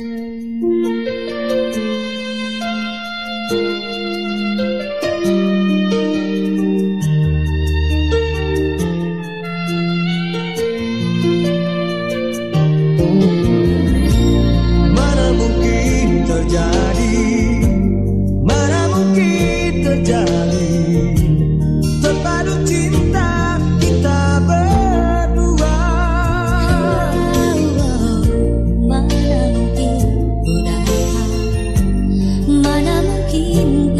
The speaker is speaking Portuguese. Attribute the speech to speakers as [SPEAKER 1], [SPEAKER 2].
[SPEAKER 1] Música い。